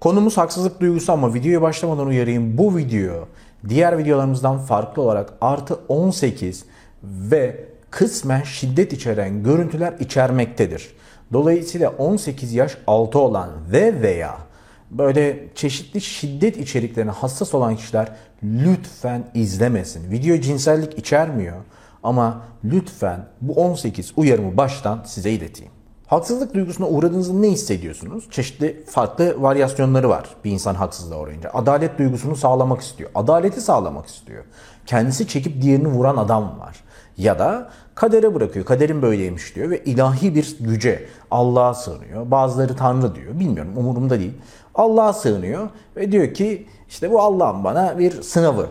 Konumuz haksızlık duygusu ama videoya başlamadan uyarayım. Bu video diğer videolarımızdan farklı olarak artı 18 ve kısmen şiddet içeren görüntüler içermektedir. Dolayısıyla 18 yaş altı olan ve veya böyle çeşitli şiddet içeriklerine hassas olan kişiler lütfen izlemesin. Video cinsellik içermiyor ama lütfen bu 18 uyarımı baştan size ileteyim. Haksızlık duygusuna uğradığınızda ne hissediyorsunuz? Çeşitli farklı varyasyonları var bir insan haksızlığa uğrayınca. Adalet duygusunu sağlamak istiyor. Adaleti sağlamak istiyor. Kendisi çekip diğerini vuran adam var. Ya da kadere bırakıyor. Kaderin böyleymiş diyor ve ilahi bir güce Allah'a sığınıyor. Bazıları Tanrı diyor. Bilmiyorum umurumda değil. Allah'a sığınıyor ve diyor ki işte bu Allah'ın bana bir sınavı.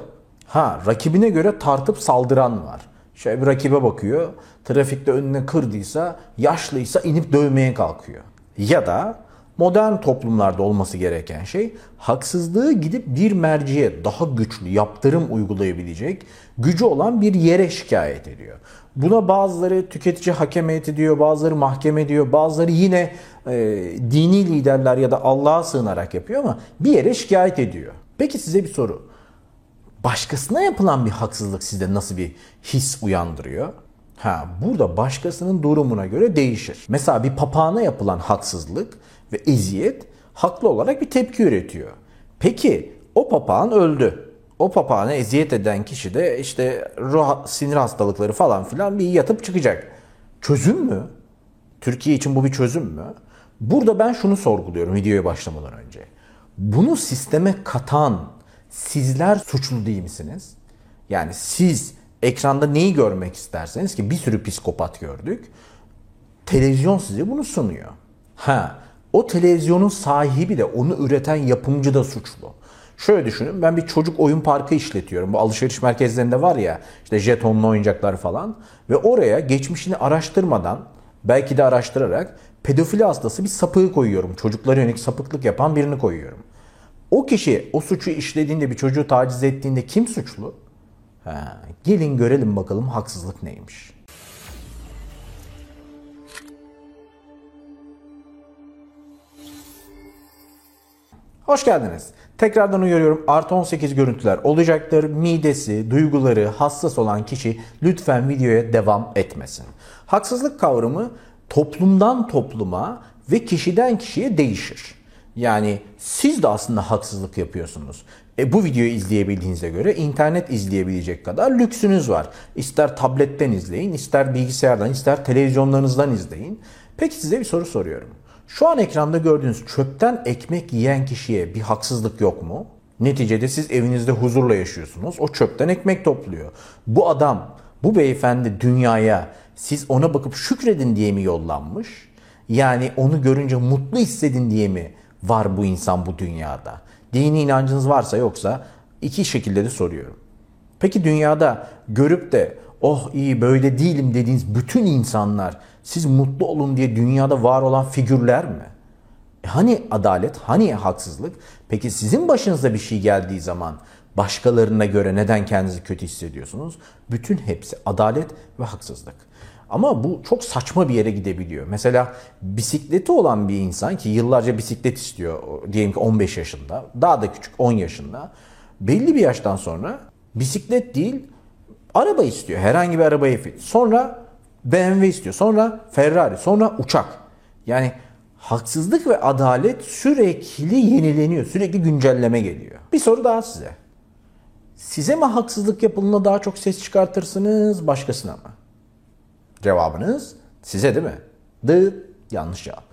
Ha rakibine göre tartıp saldıran var. Şöyle bir rakibe bakıyor. Trafikte önüne kırdıysa, yaşlıysa inip dövmeye kalkıyor. Ya da modern toplumlarda olması gereken şey haksızlığı gidip bir merciye daha güçlü yaptırım uygulayabilecek gücü olan bir yere şikayet ediyor. Buna bazıları tüketici hakem heyeti diyor, bazıları mahkeme diyor, bazıları yine e, dini liderler ya da Allah'a sığınarak yapıyor ama bir yere şikayet ediyor. Peki size bir soru. Başkasına yapılan bir haksızlık sizde nasıl bir his uyandırıyor? Ha, burada başkasının durumuna göre değişir. Mesela bir papağana yapılan haksızlık ve eziyet haklı olarak bir tepki üretiyor. Peki o papağan öldü. O papağana eziyet eden kişi de işte ruh, sinir hastalıkları falan filan bir yatıp çıkacak. Çözüm mü? Türkiye için bu bir çözüm mü? Burada ben şunu sorguluyorum videoya başlamadan önce. Bunu sisteme katan sizler suçlu değil misiniz? Yani siz ekranda neyi görmek isterseniz ki bir sürü psikopat gördük. Televizyon size bunu sunuyor. Ha, o televizyonun sahibi de onu üreten yapımcı da suçlu. Şöyle düşünün ben bir çocuk oyun parkı işletiyorum. Bu alışveriş merkezlerinde var ya işte jetonlu oyuncaklar falan. Ve oraya geçmişini araştırmadan belki de araştırarak pedofili hastası bir sapığı koyuyorum. Çocuklara yönelik sapıklık yapan birini koyuyorum. O kişi o suçu işlediğinde bir çocuğu taciz ettiğinde kim suçlu? Ha, gelin görelim bakalım haksızlık neymiş. Hoş geldiniz. Tekrardan uyarıyorum artı 18 görüntüler olacaktır. Midesi, duyguları hassas olan kişi lütfen videoya devam etmesin. Haksızlık kavramı toplumdan topluma ve kişiden kişiye değişir. Yani siz de aslında haksızlık yapıyorsunuz. E, bu videoyu izleyebildiğinize göre internet izleyebilecek kadar lüksünüz var. İster tabletten izleyin, ister bilgisayardan, ister televizyonlarınızdan izleyin. Peki size bir soru soruyorum. Şu an ekranda gördüğünüz çöpten ekmek yiyen kişiye bir haksızlık yok mu? Neticede siz evinizde huzurla yaşıyorsunuz. O çöpten ekmek topluyor. Bu adam, bu beyefendi dünyaya siz ona bakıp şükredin diye mi yollanmış? Yani onu görünce mutlu hissedin diye mi var bu insan bu dünyada? Dini inancınız varsa yoksa iki şekilde de soruyorum. Peki dünyada görüp de oh iyi böyle değilim dediğiniz bütün insanlar siz mutlu olun diye dünyada var olan figürler mi? E hani adalet, hani haksızlık? Peki sizin başınıza bir şey geldiği zaman başkalarına göre neden kendinizi kötü hissediyorsunuz? Bütün hepsi adalet ve haksızlık. Ama bu çok saçma bir yere gidebiliyor. Mesela bisikleti olan bir insan ki yıllarca bisiklet istiyor diyelim ki 15 yaşında, daha da küçük 10 yaşında. Belli bir yaştan sonra bisiklet değil araba istiyor. Herhangi bir arabayı. Sonra BMW istiyor. Sonra Ferrari. Sonra uçak. Yani haksızlık ve adalet sürekli yenileniyor. Sürekli güncelleme geliyor. Bir soru daha size. Size mi haksızlık yapıldığında daha çok ses çıkartırsınız, başkasına mı? Cevabınız size değil mi? The yanlış cevap.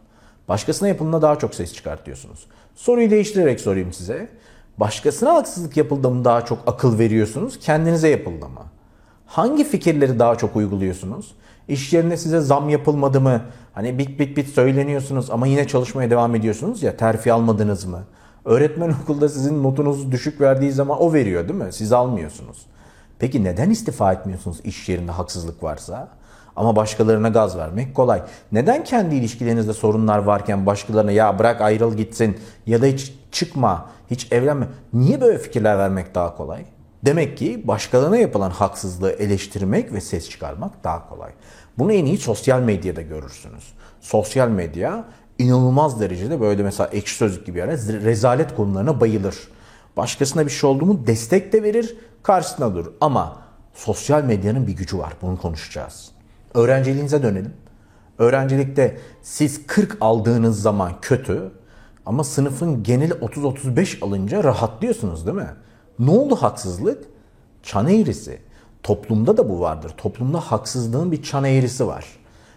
Başkasına yapıldığında daha çok ses çıkartıyorsunuz. Soruyu değiştirerek sorayım size. Başkasına haksızlık yapıldı mı daha çok akıl veriyorsunuz, kendinize yapıldı mı? Hangi fikirleri daha çok uyguluyorsunuz? İş yerinde size zam yapılmadı mı? Hani bit bit bit söyleniyorsunuz ama yine çalışmaya devam ediyorsunuz ya terfi almadınız mı? Öğretmen okulda sizin notunuzu düşük verdiği zaman o veriyor değil mi? Siz almıyorsunuz. Peki neden istifa etmiyorsunuz iş yerinde haksızlık varsa? Ama başkalarına gaz vermek kolay. Neden kendi ilişkilerinizde sorunlar varken başkalarına ya bırak ayrıl gitsin ya da hiç çıkma, hiç evlenme. Niye böyle fikirler vermek daha kolay? Demek ki başkalarına yapılan haksızlığı eleştirmek ve ses çıkarmak daha kolay. Bunu en iyi sosyal medyada görürsünüz. Sosyal medya inanılmaz derecede böyle mesela ekşi sözlük gibi yerler rezalet konularına bayılır. Başkasına bir şey oldu mu destek de verir, karşısına durur. Ama sosyal medyanın bir gücü var. Bunu konuşacağız. Öğrenciliğinize dönelim. Öğrencilikte siz 40 aldığınız zaman kötü ama sınıfın geneli 30-35 alınca rahatlıyorsunuz değil mi? Ne oldu haksızlık? Çan eğrisi. Toplumda da bu vardır. Toplumda haksızlığın bir çan eğrisi var.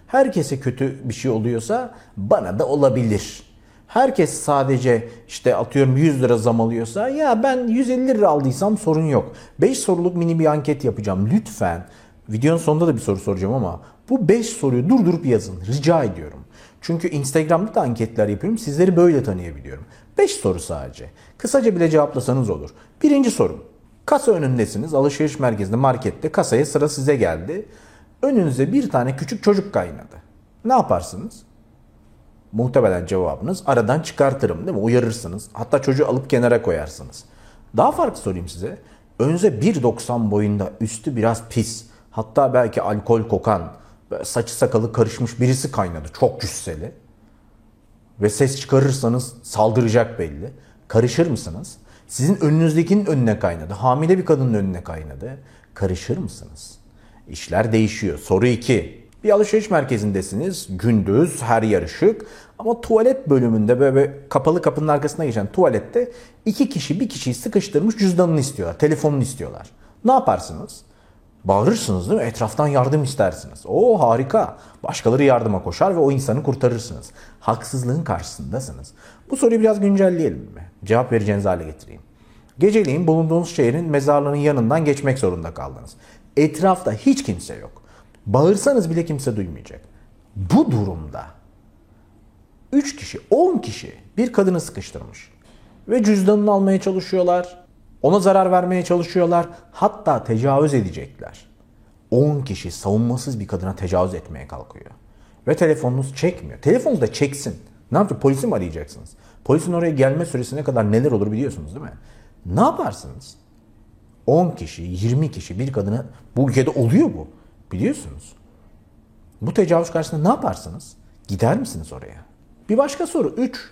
Herkese kötü bir şey oluyorsa bana da olabilir. Herkes sadece işte atıyorum 100 lira zam alıyorsa ya ben 150 lira aldıysam sorun yok. 5 soruluk mini bir anket yapacağım. Lütfen videonun sonunda da bir soru soracağım ama bu 5 soruyu durdurup yazın. Rica ediyorum. Çünkü Instagram'da da anketler yapıyorum. Sizleri böyle tanıyabiliyorum. 5 soru sadece. Kısaca bile cevaplasanız olur. Birinci sorum. Kasa önündesiniz. Alışveriş merkezinde, markette. Kasaya sıra size geldi. Önünüze bir tane küçük çocuk kaynadı. Ne yaparsınız? Muhtemelen cevabınız aradan çıkartırım değil mi? Uyarırsınız. Hatta çocuğu alıp kenara koyarsınız. Daha farklı sorayım size. Önünüze 1.90 boyunda üstü biraz pis. Hatta belki alkol kokan, saçı sakalı karışmış birisi kaynadı. Çok cüsseli. Ve ses çıkarırsanız saldıracak belli. Karışır mısınız? Sizin önünüzdekinin önüne kaynadı. Hamile bir kadının önüne kaynadı. Karışır mısınız? İşler değişiyor. Soru 2. Bir alışveriş merkezindesiniz. Gündüz, her yer ışık. Ama tuvalet bölümünde böyle kapalı kapının arkasına geçen tuvalette iki kişi bir kişiyi sıkıştırmış cüzdanını istiyorlar. Telefonunu istiyorlar. Ne yaparsınız? Bağırırsınız değil mi? Etraftan yardım istersiniz. O harika. Başkaları yardıma koşar ve o insanı kurtarırsınız. Haksızlığın karşısındasınız. Bu soruyu biraz güncelleyelim mi? Cevap vereceğiniz hale getireyim. Geceliğin bulunduğunuz şehrin mezarlığının yanından geçmek zorunda kaldınız. Etrafta hiç kimse yok. Bağırsanız bile kimse duymayacak. Bu durumda 3 kişi, 10 kişi bir kadını sıkıştırmış. Ve cüzdanını almaya çalışıyorlar. Ona zarar vermeye çalışıyorlar. Hatta tecavüz edecekler. 10 kişi savunmasız bir kadına tecavüz etmeye kalkıyor. Ve telefonunuz çekmiyor. Telefonunuz da çeksin. Ne yapacak? Polisi mi arayacaksınız? Polisin oraya gelme süresine kadar neler olur biliyorsunuz değil mi? Ne yaparsınız? 10 kişi, 20 kişi bir kadına bu ülkede oluyor bu. Biliyorsunuz. Bu tecavüz karşısında ne yaparsınız? Gider misiniz oraya? Bir başka soru. 3.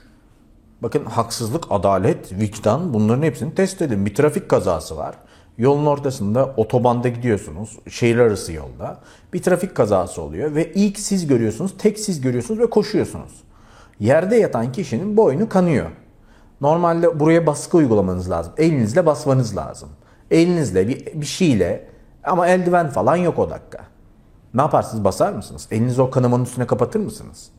Bakın haksızlık, adalet, vicdan bunların hepsini test edin. Bir trafik kazası var. Yolun ortasında otobanda gidiyorsunuz. Şehir arası yolda. Bir trafik kazası oluyor ve ilk siz görüyorsunuz, tek siz görüyorsunuz ve koşuyorsunuz. Yerde yatan kişinin boynu kanıyor. Normalde buraya baskı uygulamanız lazım. Elinizle basmanız lazım. Elinizle bir, bir şeyle ama eldiven falan yok o dakika. Ne yaparsınız? Basar mısınız? Elinizi o kanamanın üstüne kapatır mısınız?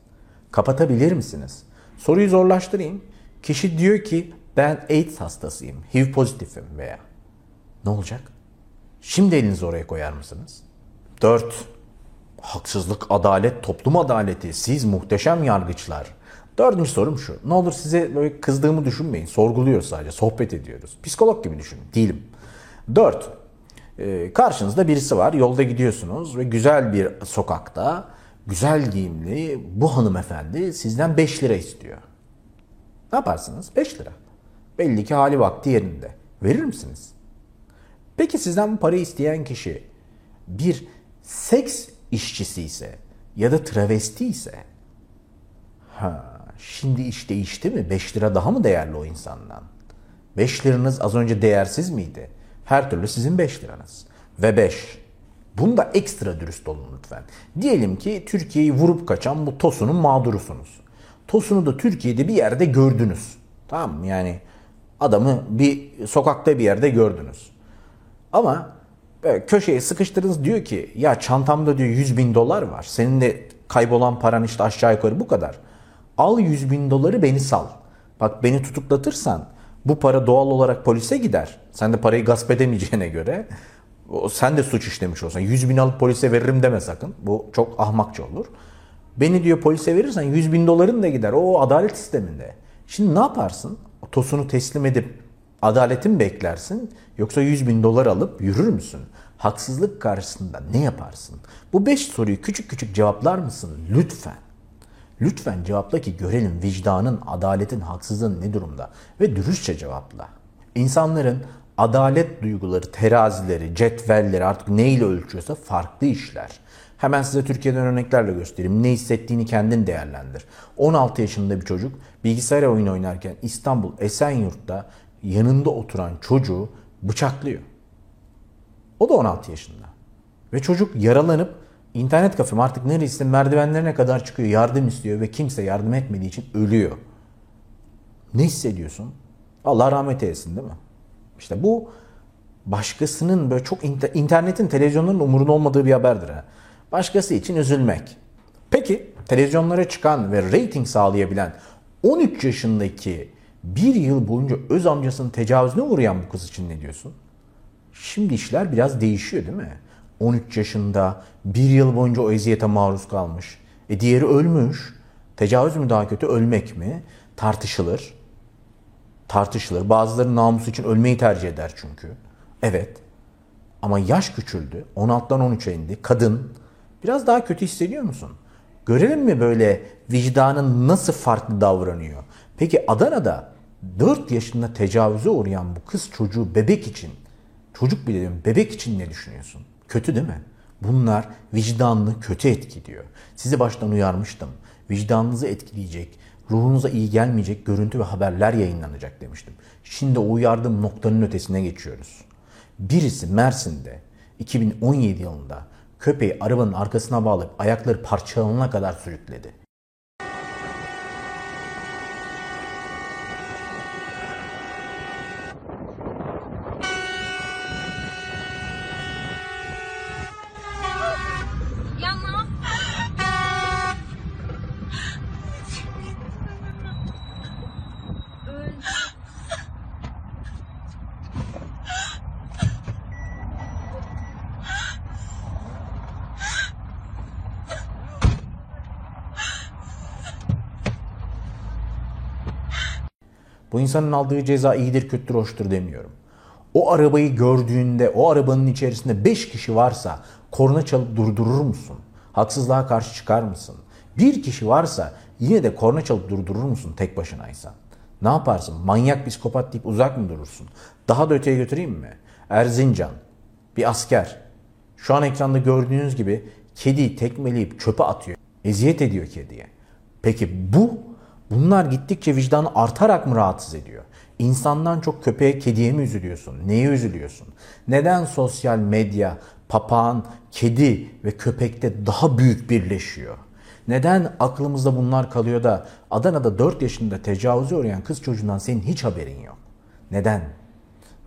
Kapatabilir misiniz? Soruyu zorlaştırayım. Kişi diyor ki ben AIDS hastasıyım, HIV pozitifim veya. Ne olacak? Şimdi elinizi oraya koyar mısınız? 4. Haksızlık, adalet, toplum adaleti. Siz muhteşem yargıçlar. Dördüncü sorum şu. Ne olur size böyle kızdığımı düşünmeyin. Sorguluyoruz sadece. Sohbet ediyoruz. Psikolog gibi düşünün. Değilim. Dört. Ee, karşınızda birisi var. Yolda gidiyorsunuz ve güzel bir sokakta güzel giyimli bu hanımefendi sizden 5 lira istiyor. Ne yaparsınız? 5 lira. Belli ki hali vakti yerinde. Verir misiniz? Peki sizden bu parayı isteyen kişi bir seks işçisi ise ya da travesti ise ha şimdi iş değişti mi? 5 lira daha mı değerli o insandan? 5 liranız az önce değersiz miydi? Her türlü sizin 5 liranız. Ve 5 Bunda ekstra dürüst olun lütfen. Diyelim ki Türkiye'yi vurup kaçan bu Tosun'un mağdurusunuz. Tosun'u da Türkiye'de bir yerde gördünüz. Tamam mı? Yani adamı bir sokakta bir yerde gördünüz. Ama köşeye sıkıştırdınız diyor ki ya çantamda diyor 100 bin dolar var. Senin de kaybolan paran işte aşağı yukarı bu kadar. Al 100 bin doları beni sal. Bak beni tutuklatırsan bu para doğal olarak polise gider. Sen de parayı gasp edemeyeceğine göre sen de suç işlemiş olsan 100 bin alıp polise veririm deme sakın. Bu çok ahmakça olur. Beni diyor polise verirsen 100 bin doların da gider. O adalet sisteminde. Şimdi ne yaparsın? Tosunu teslim edip adaletin beklersin? Yoksa 100 bin dolar alıp yürür müsün? Haksızlık karşısında ne yaparsın? Bu 5 soruyu küçük küçük cevaplar mısın? Lütfen. Lütfen cevapla ki görelim vicdanın, adaletin, haksızlığın ne durumda ve dürüstçe cevapla. İnsanların adalet duyguları, terazileri, cetvelleri artık neyle ölçüyorsa farklı işler. Hemen size Türkiye'den örneklerle göstereyim. Ne hissettiğini kendin değerlendir. 16 yaşında bir çocuk bilgisayar oyunu oynarken İstanbul Esenyurt'ta yanında oturan çocuğu bıçaklıyor. O da 16 yaşında. Ve çocuk yaralanıp internet kafem artık neresi merdivenlerine kadar çıkıyor, yardım istiyor ve kimse yardım etmediği için ölüyor. Ne hissediyorsun? Allah rahmet eylesin değil mi? İşte bu başkasının böyle çok internetin, televizyonların umurunda olmadığı bir haberdir. Ha. Başkası için üzülmek. Peki televizyonlara çıkan ve rating sağlayabilen 13 yaşındaki bir yıl boyunca öz amcasının tecavüzüne uğrayan bu kız için ne diyorsun? Şimdi işler biraz değişiyor değil mi? 13 yaşında bir yıl boyunca o eziyete maruz kalmış. E diğeri ölmüş. Tecavüz mü daha kötü, ölmek mi? Tartışılır. Tartışılır. Bazıları namusu için ölmeyi tercih eder çünkü. Evet. Ama yaş küçüldü. 16'dan 13'e indi. Kadın. Biraz daha kötü hissediyor musun? Görelim mi böyle vicdanın nasıl farklı davranıyor? Peki Adana'da 4 yaşında tecavüze uğrayan bu kız çocuğu bebek için, çocuk bile diyorum bebek için ne düşünüyorsun? Kötü değil mi? Bunlar vicdanını kötü etkiliyor. Sizi baştan uyarmıştım. Vicdanınızı etkileyecek, ruhunuza iyi gelmeyecek görüntü ve haberler yayınlanacak demiştim. Şimdi o uyardığım noktanın ötesine geçiyoruz. Birisi Mersin'de 2017 yılında köpeği arabanın arkasına bağlayıp ayakları parçalanana kadar sürükledi. İnsanın aldığı ceza iyidir, kötüdür, hoştur demiyorum. O arabayı gördüğünde, o arabanın içerisinde 5 kişi varsa korna çalıp durdurur musun? Haksızlığa karşı çıkar mısın? Bir kişi varsa yine de korna çalıp durdurur musun tek başınaysan? Ne yaparsın? Manyak psikopat deyip uzak mı durursun? Daha da öteye götüreyim mi? Erzincan, bir asker. Şu an ekranda gördüğünüz gibi kediyi tekmeleyip çöpe atıyor. Eziyet ediyor kediye. Peki bu Bunlar gittikçe vicdanı artarak mı rahatsız ediyor? İnsandan çok köpeğe, kediye mi üzülüyorsun? Neye üzülüyorsun? Neden sosyal medya, papağan, kedi ve köpekte daha büyük birleşiyor? Neden aklımızda bunlar kalıyor da Adana'da 4 yaşında tecavüze uğrayan kız çocuğundan senin hiç haberin yok? Neden?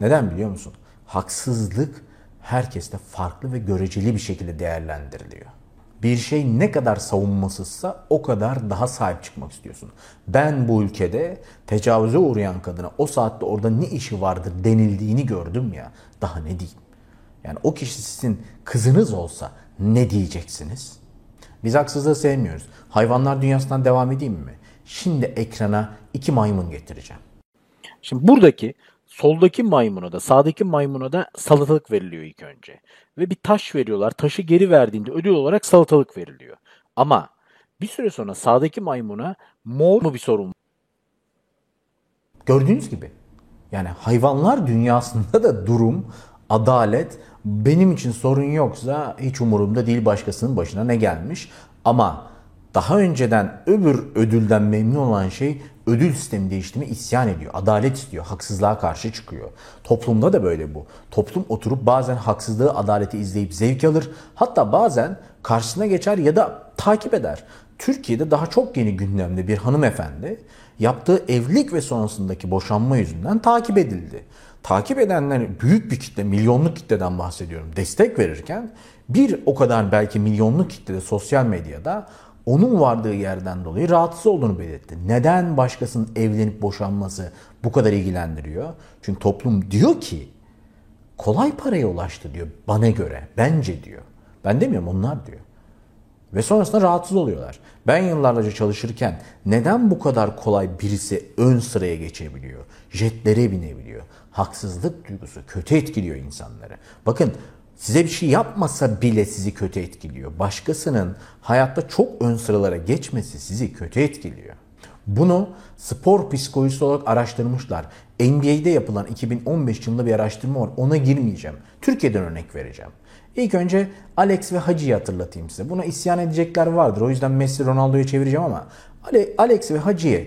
Neden biliyor musun? Haksızlık herkeste farklı ve göreceli bir şekilde değerlendiriliyor bir şey ne kadar savunmasızsa o kadar daha sahip çıkmak istiyorsun. Ben bu ülkede tecavüze uğrayan kadına o saatte orada ne işi vardır denildiğini gördüm ya. Daha ne diyeyim? Yani o kişi sizin kızınız olsa ne diyeceksiniz? Biz haksızlığı sevmiyoruz. Hayvanlar dünyasından devam edeyim mi? Şimdi ekrana iki maymun getireceğim. Şimdi buradaki Soldaki maymuna da sağdaki maymuna da salatalık veriliyor ilk önce. Ve bir taş veriyorlar. Taşı geri verdiğinde ödül olarak salatalık veriliyor. Ama bir süre sonra sağdaki maymuna mor mu bir sorun Gördüğünüz gibi yani hayvanlar dünyasında da durum, adalet benim için sorun yoksa hiç umurumda değil başkasının başına ne gelmiş. Ama daha önceden öbür ödülden memnun olan şey ödül sistemi değiştirme isyan ediyor. Adalet istiyor. Haksızlığa karşı çıkıyor. Toplumda da böyle bu. Toplum oturup bazen haksızlığı, adaleti izleyip zevk alır. Hatta bazen karşısına geçer ya da takip eder. Türkiye'de daha çok yeni gündemde bir hanımefendi yaptığı evlilik ve sonrasındaki boşanma yüzünden takip edildi. Takip edenler büyük bir kitle, milyonluk kitleden bahsediyorum. Destek verirken bir o kadar belki milyonluk kitlede sosyal medyada onun vardığı yerden dolayı rahatsız olduğunu belirtti. Neden başkasının evlenip boşanması bu kadar ilgilendiriyor? Çünkü toplum diyor ki kolay paraya ulaştı diyor bana göre, bence diyor. Ben demiyorum onlar diyor. Ve sonrasında rahatsız oluyorlar. Ben yıllarca çalışırken neden bu kadar kolay birisi ön sıraya geçebiliyor? Jetlere binebiliyor. Haksızlık duygusu kötü etkiliyor insanları. Bakın size bir şey yapmasa bile sizi kötü etkiliyor. Başkasının hayatta çok ön sıralara geçmesi sizi kötü etkiliyor. Bunu spor psikolojisi olarak araştırmışlar. NBA'de yapılan 2015 yılında bir araştırma var. Ona girmeyeceğim. Türkiye'den örnek vereceğim. İlk önce Alex ve Hacı'yı hatırlatayım size. Buna isyan edecekler vardır. O yüzden Messi Ronaldo'yu çevireceğim ama Alex ve Hacı'ya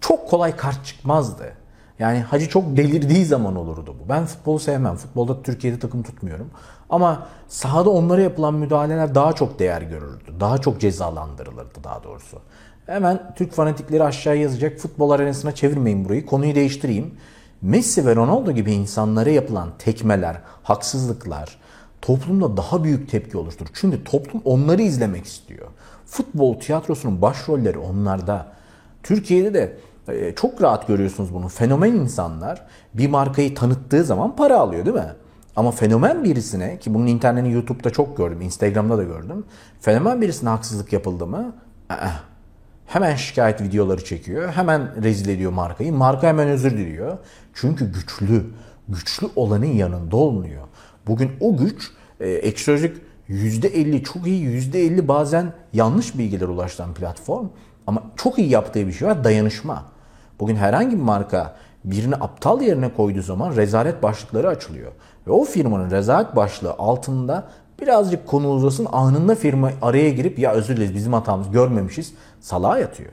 çok kolay kart çıkmazdı. Yani Hacı çok delirdiği zaman olurdu bu. Ben futbolu sevmem. Futbolda Türkiye'de takım tutmuyorum. Ama sahada onlara yapılan müdahaleler daha çok değer görürdü. Daha çok cezalandırılırdı daha doğrusu. Hemen Türk fanatikleri aşağıya yazacak. Futbol arenasına çevirmeyin burayı. Konuyu değiştireyim. Messi ve Ronaldo gibi insanlara yapılan tekmeler, haksızlıklar toplumda daha büyük tepki oluşturur. Çünkü toplum onları izlemek istiyor. Futbol tiyatrosunun başrolleri onlarda. Türkiye'de de çok rahat görüyorsunuz bunu. Fenomen insanlar bir markayı tanıttığı zaman para alıyor değil mi? Ama fenomen birisine ki bunun internetini YouTube'da çok gördüm, Instagram'da da gördüm. Fenomen birisine haksızlık yapıldı mı? Aa, hemen şikayet videoları çekiyor. Hemen rezil ediyor markayı. Marka hemen özür diliyor. Çünkü güçlü. Güçlü olanın yanında olmuyor. Bugün o güç e, ekşi %50 çok iyi, %50 bazen yanlış bilgiler ulaştıran platform. Ama çok iyi yaptığı bir şey var dayanışma. Bugün herhangi bir marka birini aptal yerine koyduğu zaman rezalet başlıkları açılıyor. Ve o firmanın rezalet başlığı altında birazcık konu uzasın anında firma araya girip ya özür dileriz bizim hatamız görmemişiz salağa yatıyor.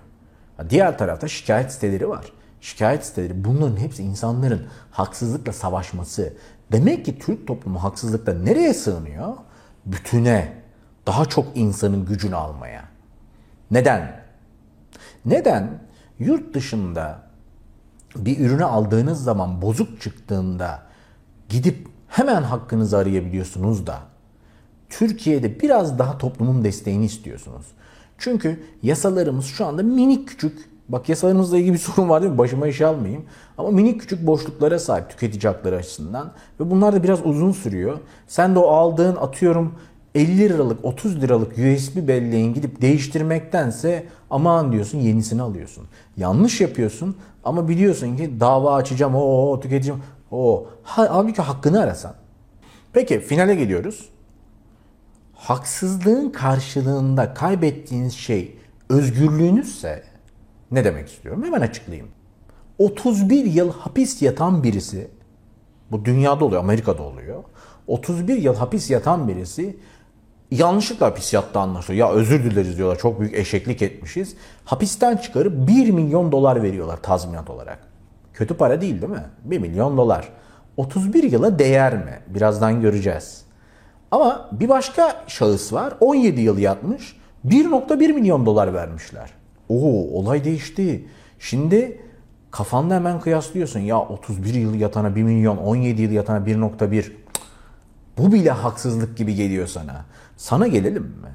Diğer tarafta şikayet siteleri var. Şikayet siteleri bunların hepsi insanların haksızlıkla savaşması. Demek ki Türk toplumu haksızlıkta nereye sığınıyor? Bütüne, daha çok insanın gücünü almaya. Neden? Neden? Yurt dışında bir ürünü aldığınız zaman bozuk çıktığında gidip hemen hakkınızı arayabiliyorsunuz da Türkiye'de biraz daha toplumun desteğini istiyorsunuz. Çünkü yasalarımız şu anda minik küçük Bak yasalarımızla ilgili bir sorun var değil mi? Başıma iş almayayım. Ama minik küçük boşluklara sahip tüketici hakları açısından. Ve bunlar da biraz uzun sürüyor. Sen de o aldığın atıyorum 50 liralık 30 liralık USB belleğin gidip değiştirmektense aman diyorsun yenisini alıyorsun. Yanlış yapıyorsun ama biliyorsun ki dava açacağım o, tüketeceğim o. Halbuki hakkını arasan. Peki finale geliyoruz. Haksızlığın karşılığında kaybettiğiniz şey özgürlüğünüzse ne demek istiyorum? Hemen açıklayayım. 31 yıl hapis yatan birisi bu dünyada oluyor, Amerika'da oluyor. 31 yıl hapis yatan birisi yanlışlıkla hapis yattı anlaşılıyor. Ya özür dileriz diyorlar çok büyük eşeklik etmişiz. Hapisten çıkarıp 1 milyon dolar veriyorlar tazminat olarak. Kötü para değil değil mi? 1 milyon dolar. 31 yıla değer mi? Birazdan göreceğiz. Ama bir başka şahıs var. 17 yıl yatmış. 1.1 milyon dolar vermişler. Oo olay değişti. Şimdi kafanda hemen kıyaslıyorsun. Ya 31 yıl yatana 1 milyon, 17 yıl yatana 1.1. Bu bile haksızlık gibi geliyor sana. Sana gelelim mi?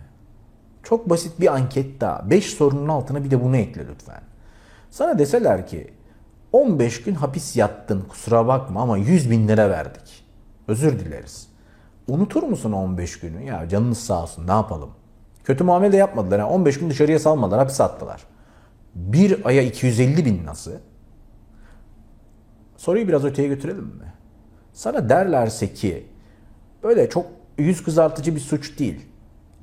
Çok basit bir anket daha. 5 sorunun altına bir de bunu ekle lütfen. Sana deseler ki 15 gün hapis yattın kusura bakma ama 100 bin lira verdik. Özür dileriz. Unutur musun 15 günü? Ya canınız sağ olsun ne yapalım? Kötü muamele de yapmadılar. Yani 15 gün dışarıya salmadılar hapis attılar. Bir aya 250 bin nasıl? Soruyu biraz öteye götürelim mi? Sana derlerse ki böyle çok yüz kızartıcı bir suç değil.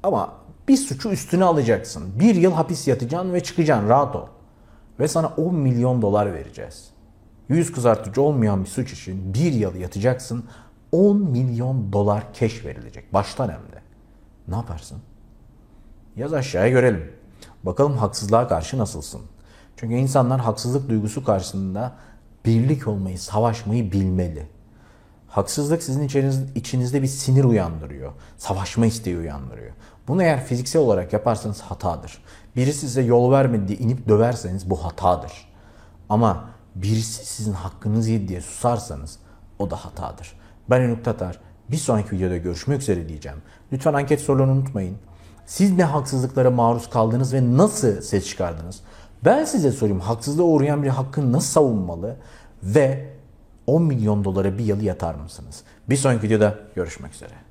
Ama bir suçu üstüne alacaksın. Bir yıl hapis yatacaksın ve çıkacaksın rahat ol. Ve sana 10 milyon dolar vereceğiz. Yüz kızartıcı olmayan bir suç için bir yıl yatacaksın. 10 milyon dolar keş verilecek. Baştan hem de. Ne yaparsın? Yaz aşağıya görelim. Bakalım haksızlığa karşı nasılsın? Çünkü insanlar haksızlık duygusu karşısında birlik olmayı, savaşmayı bilmeli. Haksızlık sizin içinizde bir sinir uyandırıyor. Savaşma isteği uyandırıyor. Bunu eğer fiziksel olarak yaparsanız hatadır. Birisi size yol vermedi diye inip döverseniz bu hatadır. Ama birisi sizin hakkınızı yedi diye susarsanız o da hatadır. Ben Ünlük Tatar. Bir sonraki videoda görüşmek üzere diyeceğim. Lütfen anket sorularını unutmayın. Siz ne haksızlıklara maruz kaldınız ve nasıl ses çıkardınız? Ben size sorayım haksızlığa uğrayan bir hakkını nasıl savunmalı ve 10 milyon dolara bir yıl yatar mısınız? Bir sonraki videoda görüşmek üzere.